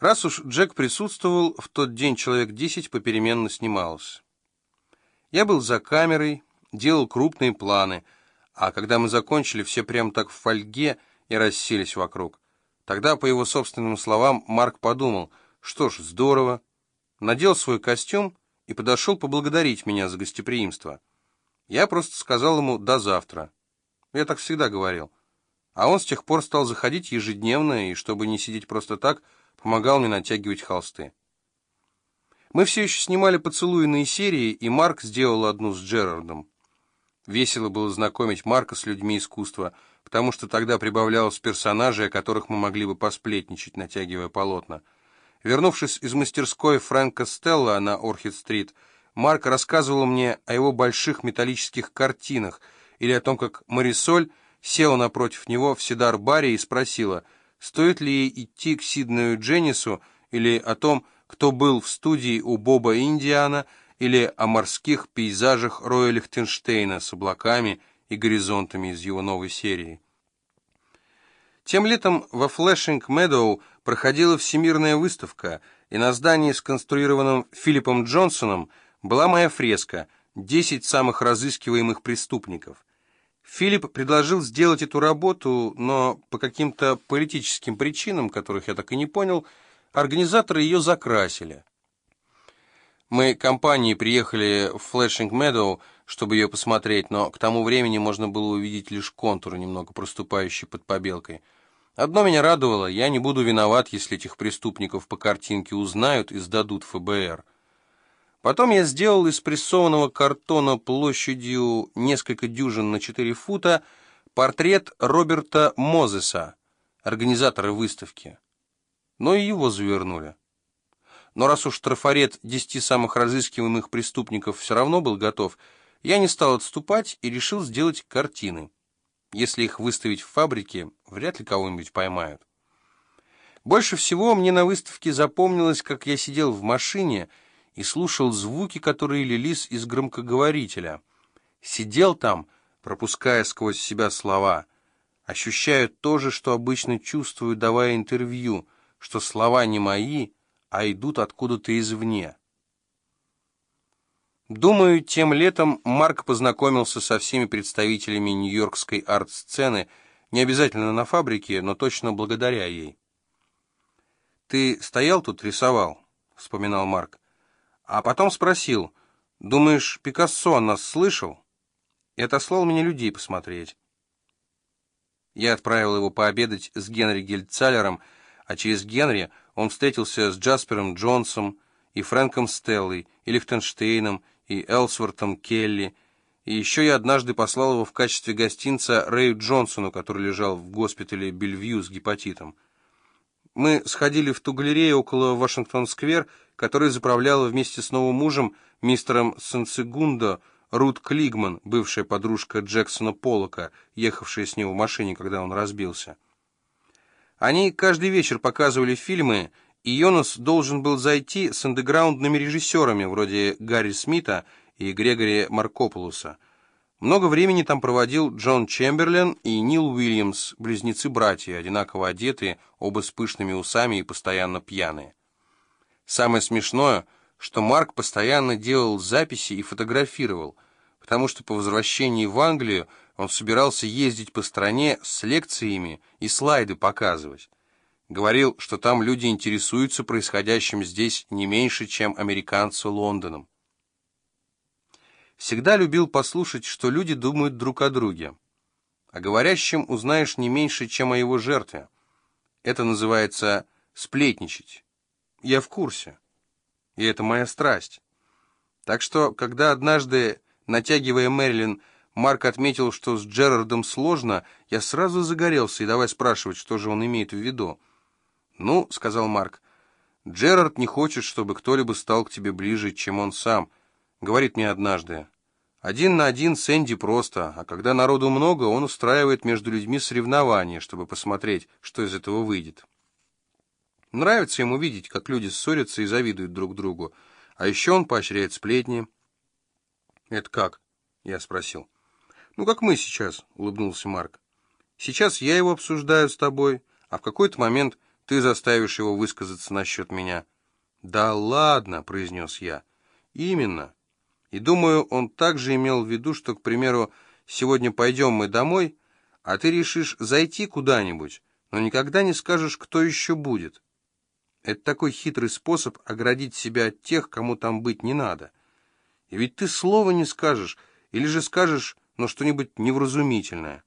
Раз уж Джек присутствовал, в тот день человек десять попеременно снимался. Я был за камерой, делал крупные планы, а когда мы закончили, все прям так в фольге и расселись вокруг. Тогда, по его собственным словам, Марк подумал, что ж, здорово, надел свой костюм и подошел поблагодарить меня за гостеприимство. Я просто сказал ему «до завтра». Я так всегда говорил. А он с тех пор стал заходить ежедневно, и, чтобы не сидеть просто так, помогал мне натягивать холсты. Мы все еще снимали поцелуйные серии, и Марк сделал одну с Джерардом. Весело было знакомить Марка с людьми искусства, потому что тогда прибавлялось персонажей, о которых мы могли бы посплетничать, натягивая полотна. Вернувшись из мастерской Фрэнка Стелла на Орхид-стрит, Марк рассказывал мне о его больших металлических картинах или о том, как Марисоль села напротив него в Сидар-баре и спросила, стоит ли ей идти к Сиднею Дженнису или о том, кто был в студии у Боба Индиана, или о морских пейзажах Роя Лихтенштейна с облаками и горизонтами из его новой серии. Тем летом во Флэшинг Медоу проходила всемирная выставка, и на здании, сконструированном Филиппом Джонсоном, была моя фреска «Десять самых разыскиваемых преступников». Филипп предложил сделать эту работу, но по каким-то политическим причинам, которых я так и не понял, организаторы ее закрасили. Мы компанией приехали в Флэшинг Медоу, чтобы ее посмотреть, но к тому времени можно было увидеть лишь контуры, немного проступающие под побелкой. Одно меня радовало, я не буду виноват, если этих преступников по картинке узнают и сдадут ФБР. Потом я сделал из прессованного картона площадью несколько дюжин на 4 фута портрет Роберта Мозеса, организатора выставки. Но и его завернули. Но раз уж трафарет десяти самых разыскиваемых преступников все равно был готов, я не стал отступать и решил сделать картины. Если их выставить в фабрике, вряд ли кого-нибудь поймают. Больше всего мне на выставке запомнилось, как я сидел в машине и слушал звуки, которые лились из громкоговорителя. Сидел там, пропуская сквозь себя слова, ощущая то же, что обычно чувствую, давая интервью, что слова не мои, а идут откуда-то извне. Думаю, тем летом Марк познакомился со всеми представителями нью-йоркской арт-сцены, не обязательно на фабрике, но точно благодаря ей. «Ты стоял тут, рисовал?» — вспоминал Марк. А потом спросил, «Думаешь, Пикассо нас слышал?» И отослал меня людей посмотреть. Я отправил его пообедать с Генри Гельцалером, а через Генри он встретился с Джаспером Джонсом и Фрэнком Стеллой, и Лихтенштейном, и Элсвортом Келли, и еще я однажды послал его в качестве гостинца Рэю Джонсону, который лежал в госпитале Бельвью с гепатитом. Мы сходили в ту галерею около Вашингтон-сквер, которую заправляла вместе с новым мужем, мистером Сансегундо, Рут Клигман, бывшая подружка Джексона Поллока, ехавшая с ним в машине, когда он разбился. Они каждый вечер показывали фильмы, и Йонас должен был зайти с андеграундными режиссерами, вроде Гарри Смита и Грегори Маркополуса. Много времени там проводил Джон Чемберлен и Нил Уильямс, близнецы-братья, одинаково одетые, оба с пышными усами и постоянно пьяные. Самое смешное, что Марк постоянно делал записи и фотографировал, потому что по возвращении в Англию он собирался ездить по стране с лекциями и слайды показывать. Говорил, что там люди интересуются происходящим здесь не меньше, чем американцы Лондоном. Всегда любил послушать, что люди думают друг о друге. О говорящем узнаешь не меньше, чем о его жертве. Это называется сплетничать. Я в курсе. И это моя страсть. Так что, когда однажды, натягивая Мэрилин, Марк отметил, что с Джерардом сложно, я сразу загорелся и давай спрашивать, что же он имеет в виду. «Ну», — сказал Марк, — «Джерард не хочет, чтобы кто-либо стал к тебе ближе, чем он сам», — говорит мне однажды. «Один на один с Энди просто, а когда народу много, он устраивает между людьми соревнования, чтобы посмотреть, что из этого выйдет». Нравится ему видеть, как люди ссорятся и завидуют друг другу, а еще он поощряет сплетни. «Это как?» — я спросил. «Ну, как мы сейчас», — улыбнулся Марк. «Сейчас я его обсуждаю с тобой, а в какой-то момент ты заставишь его высказаться насчет меня». «Да ладно», — произнес я. «Именно. И думаю, он также имел в виду, что, к примеру, сегодня пойдем мы домой, а ты решишь зайти куда-нибудь, но никогда не скажешь, кто еще будет. Это такой хитрый способ оградить себя от тех, кому там быть не надо. И ведь ты слова не скажешь, или же скажешь, но что-нибудь невразумительное.